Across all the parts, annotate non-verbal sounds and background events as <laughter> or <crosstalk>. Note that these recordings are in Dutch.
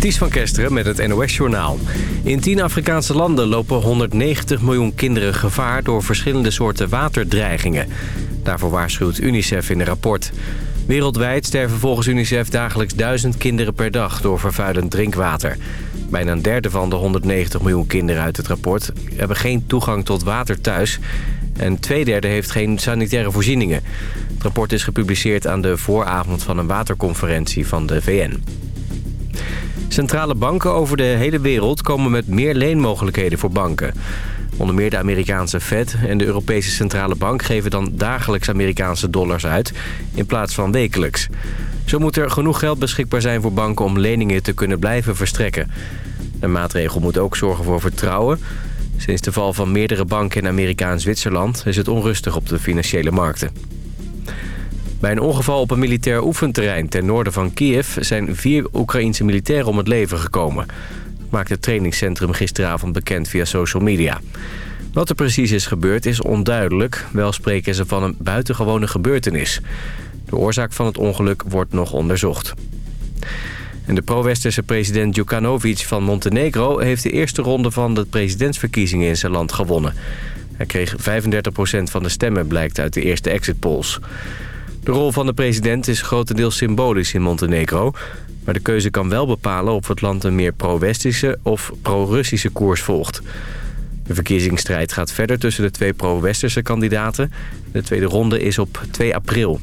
Ties van Kesteren met het NOS-journaal. In 10 Afrikaanse landen lopen 190 miljoen kinderen gevaar... door verschillende soorten waterdreigingen. Daarvoor waarschuwt UNICEF in een rapport. Wereldwijd sterven volgens UNICEF dagelijks duizend kinderen per dag... door vervuilend drinkwater. Bijna een derde van de 190 miljoen kinderen uit het rapport... hebben geen toegang tot water thuis... en twee derde heeft geen sanitaire voorzieningen. Het rapport is gepubliceerd aan de vooravond van een waterconferentie van de VN. Centrale banken over de hele wereld komen met meer leenmogelijkheden voor banken. Onder meer de Amerikaanse Fed en de Europese Centrale Bank geven dan dagelijks Amerikaanse dollars uit in plaats van wekelijks. Zo moet er genoeg geld beschikbaar zijn voor banken om leningen te kunnen blijven verstrekken. De maatregel moet ook zorgen voor vertrouwen. Sinds de val van meerdere banken in Amerika en Zwitserland is het onrustig op de financiële markten. Bij een ongeval op een militair oefenterrein ten noorden van Kiev... zijn vier Oekraïense militairen om het leven gekomen. Dat maakte het trainingscentrum gisteravond bekend via social media. Wat er precies is gebeurd is onduidelijk. Wel spreken ze van een buitengewone gebeurtenis. De oorzaak van het ongeluk wordt nog onderzocht. En de pro-westerse president Djukanovic van Montenegro... heeft de eerste ronde van de presidentsverkiezingen in zijn land gewonnen. Hij kreeg 35% van de stemmen, blijkt uit de eerste exit polls. De rol van de president is grotendeels symbolisch in Montenegro... maar de keuze kan wel bepalen of het land een meer pro-Westische of pro-Russische koers volgt. De verkiezingsstrijd gaat verder tussen de twee pro-Westerse kandidaten. De tweede ronde is op 2 april.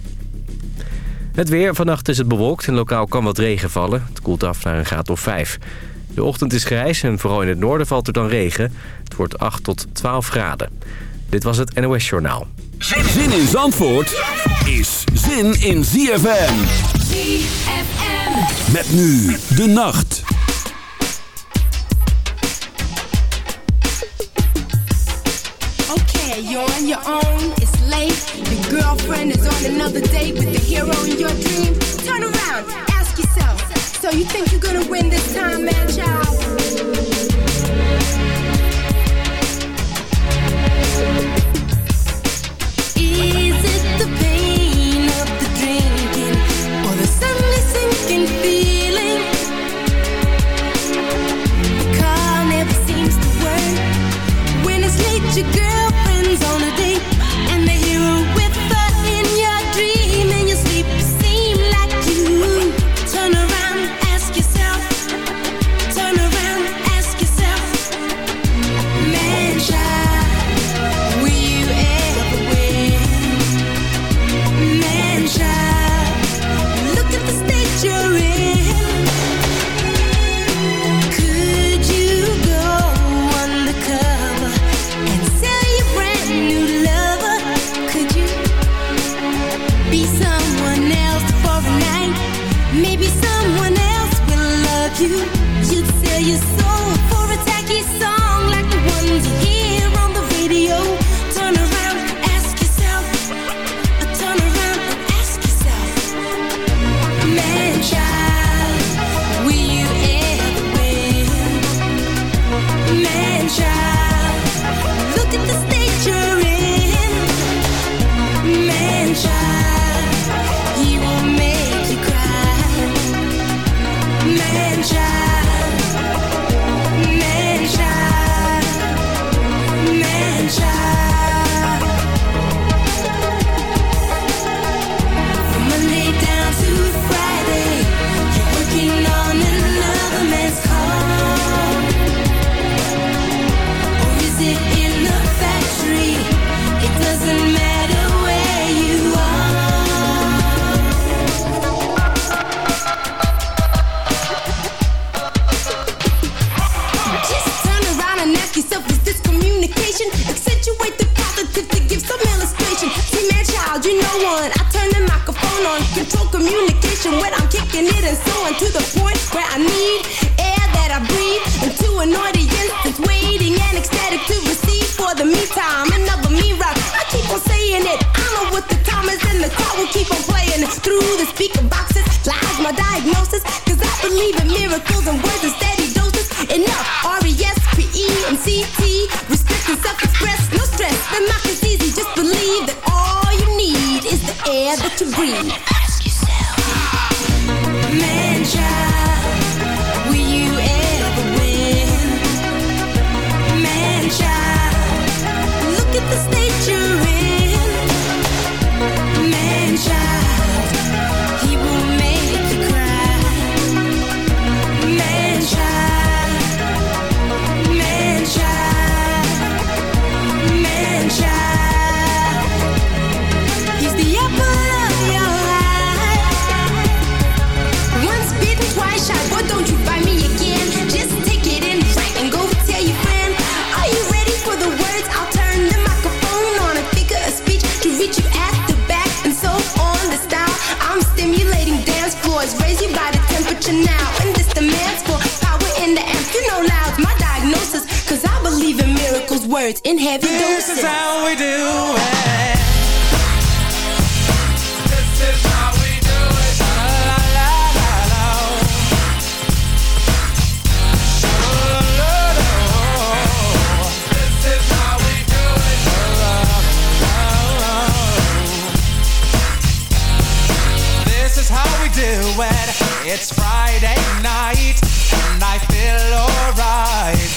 Het weer. Vannacht is het bewolkt en lokaal kan wat regen vallen. Het koelt af naar een graad of 5. De ochtend is grijs en vooral in het noorden valt er dan regen. Het wordt 8 tot 12 graden. Dit was het NOS Journaal. Zin in Zandvoort is zin in ZFM. ZFM. Met nu de nacht. Okay, you're on your own, it's late. Your girlfriend is on another date with the hero in your dream. Turn around, ask yourself. So you think you're gonna win this time, man, child? your girlfriends on sunshine. in this doses. Is how we do it. This is how we do it. This is how we do it. It's Friday night and I feel alright.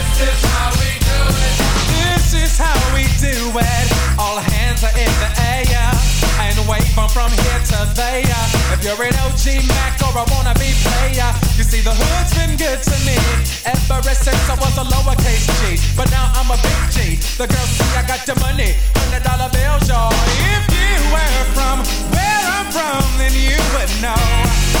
from here to there. If you're an OG Mac or a wannabe player, you see the hood's been good to me ever since I was a lowercase G. But now I'm a big G. The girls see I got the money, hundred dollar bills, y'all. If you were from where I'm from, then you would know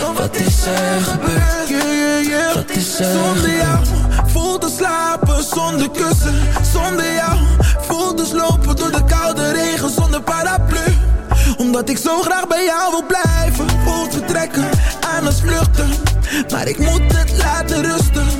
Wat is er gebeurd? Wat is er Zonder jou voelt te slapen zonder kussen. Zonder jou voelt dus lopen door de koude regen zonder paraplu. Omdat ik zo graag bij jou wil blijven. Voelt vertrekken aan het vluchten. Maar ik moet het laten rusten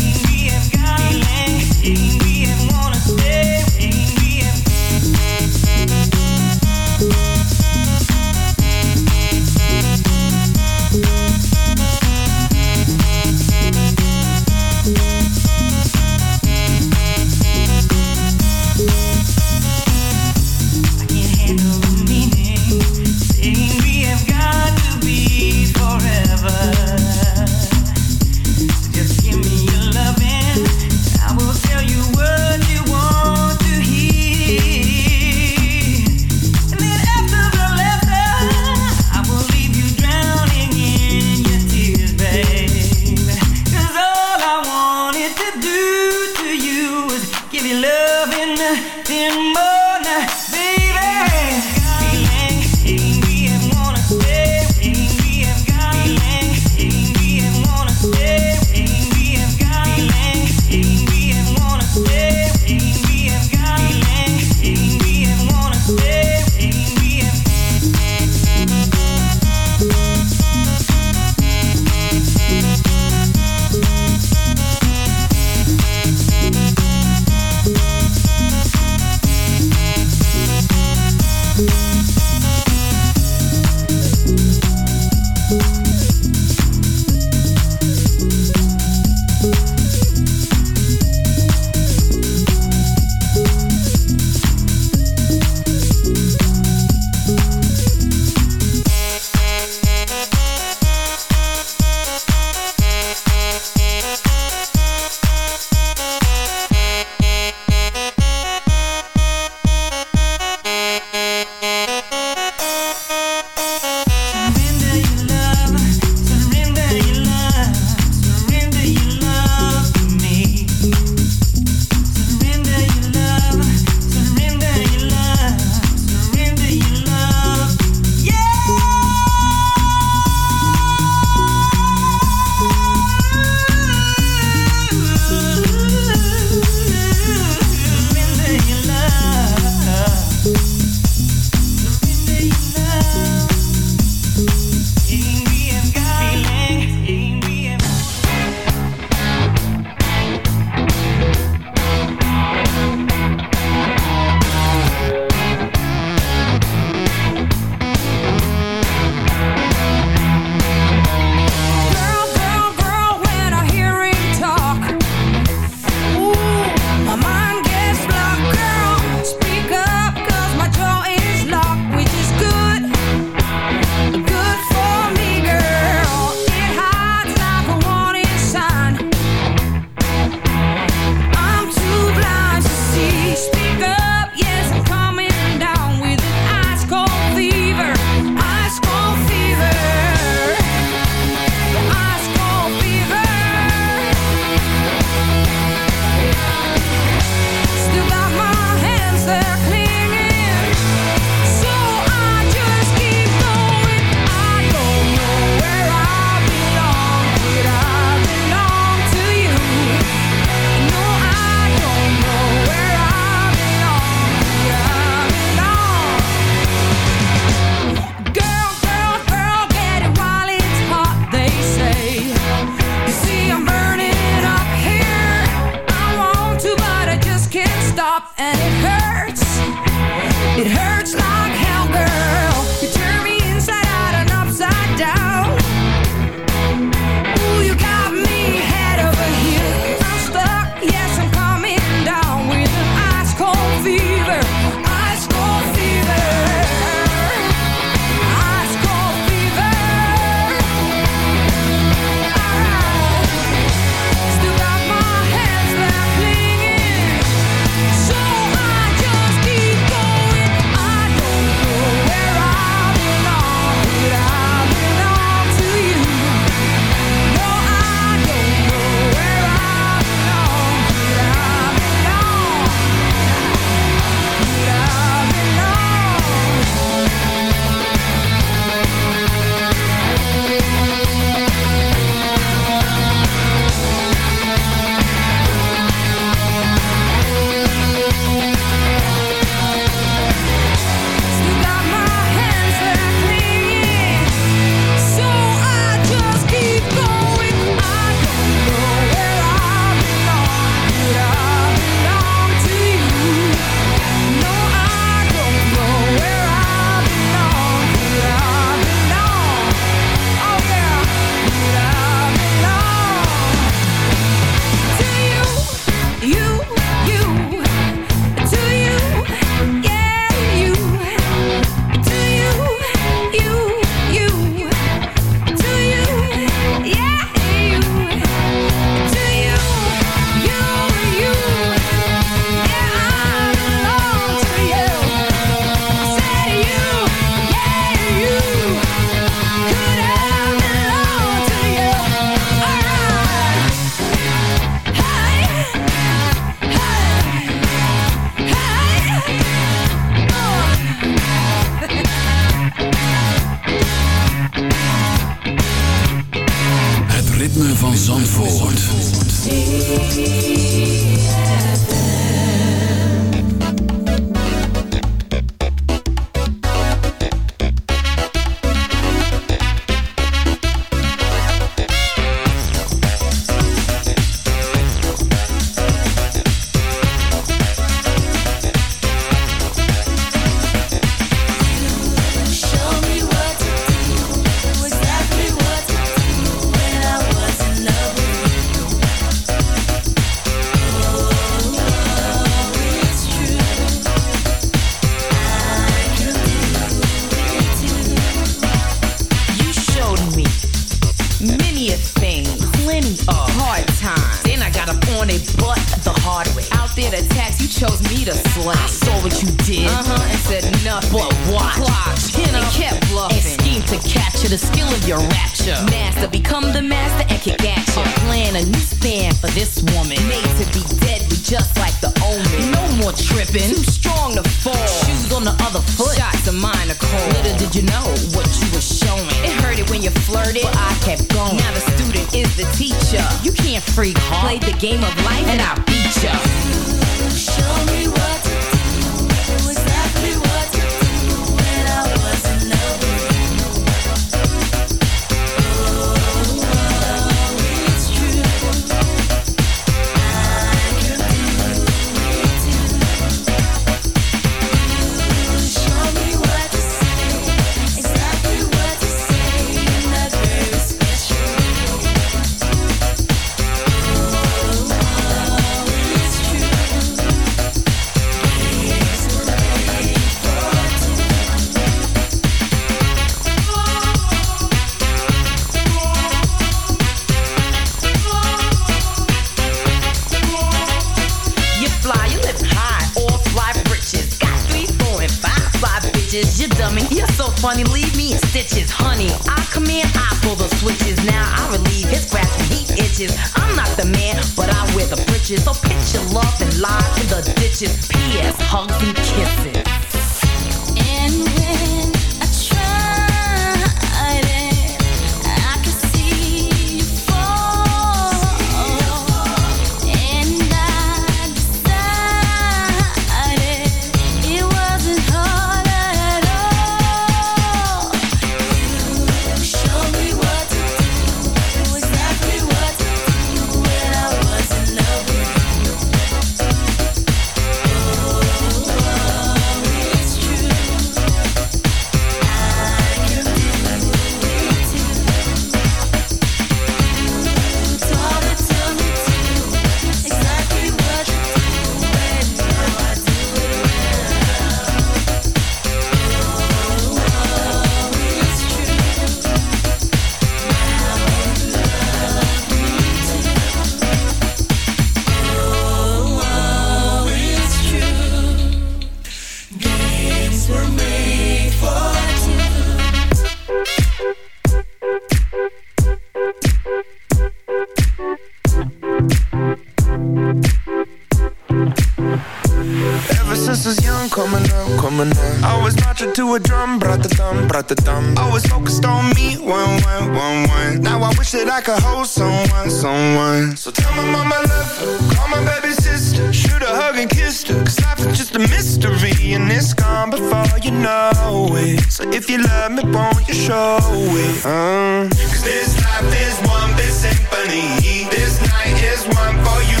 to a drum, brought the thumb, brought the thumb. Always focused on me, one, one, one, one. Now I wish that I could hold someone, someone. So tell my mama love her, call my baby sister, shoot a hug and kiss her. Cause life is just a mystery, and it's gone before you know it. So if you love me, won't you show it? Uh. Cause this life is one big symphony. This night is one for you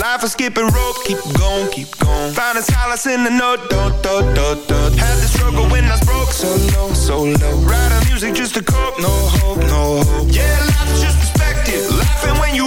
Life is skipping rope, keep going, keep going. Find a solace in the note, do, do, do, do. Had the struggle when I was broke, so low, so low. Writing music just to cope, no hope, no hope. Yeah, life just perspective. Laughing when you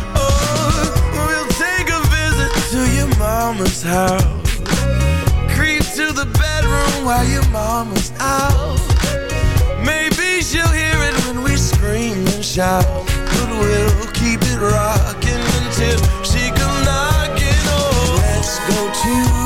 mama's house. Creep to the bedroom while your mama's out. Maybe she'll hear it when we scream and shout. But we'll keep it rocking until she comes knocking. Oh, let's go to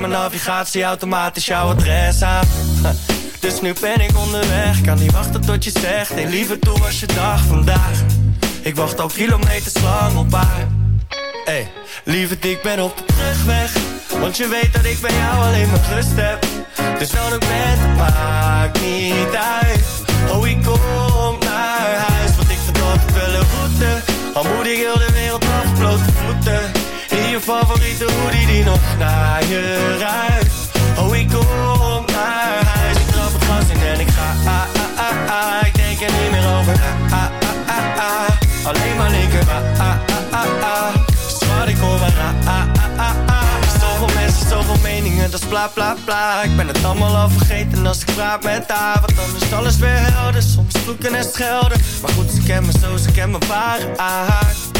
mijn navigatie automatisch jouw adres aan. <laughs> Dus nu ben ik onderweg Kan niet wachten tot je zegt Hey lieve, toe was je dag vandaag? Ik wacht al kilometers lang op haar. Hey, lieverd, ik ben op de terugweg Want je weet dat ik bij jou alleen maar rust heb. Dus wel ik ben, maakt niet uit. Oh, ik kom naar huis Want ik verdorp wel een route. Al moet ik heel de wereld af, blote voeten je favoriete hoodie die nog naar je ruikt Oh, ik kom naar huis Ik trap het gas in en ik ga ah, ah, ah, ah. Ik denk er niet meer over ah, ah, ah, ah. Alleen maar linker, ah, ah, ah, ah, ah. Zwart, ik hoor maar, ah, ah, ah, ah, ah. Zoveel mensen, zoveel meningen, dat is bla, bla, bla. Ik ben het allemaal al vergeten als ik praat met haar. Want dan is alles weer helder, soms vloeken en schelden. Maar goed, ze kennen me zo, ze kennen me waar, ah.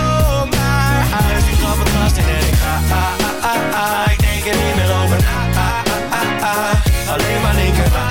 Ik er niet meer over na ah, ah, ah, ah. Alleen maar linker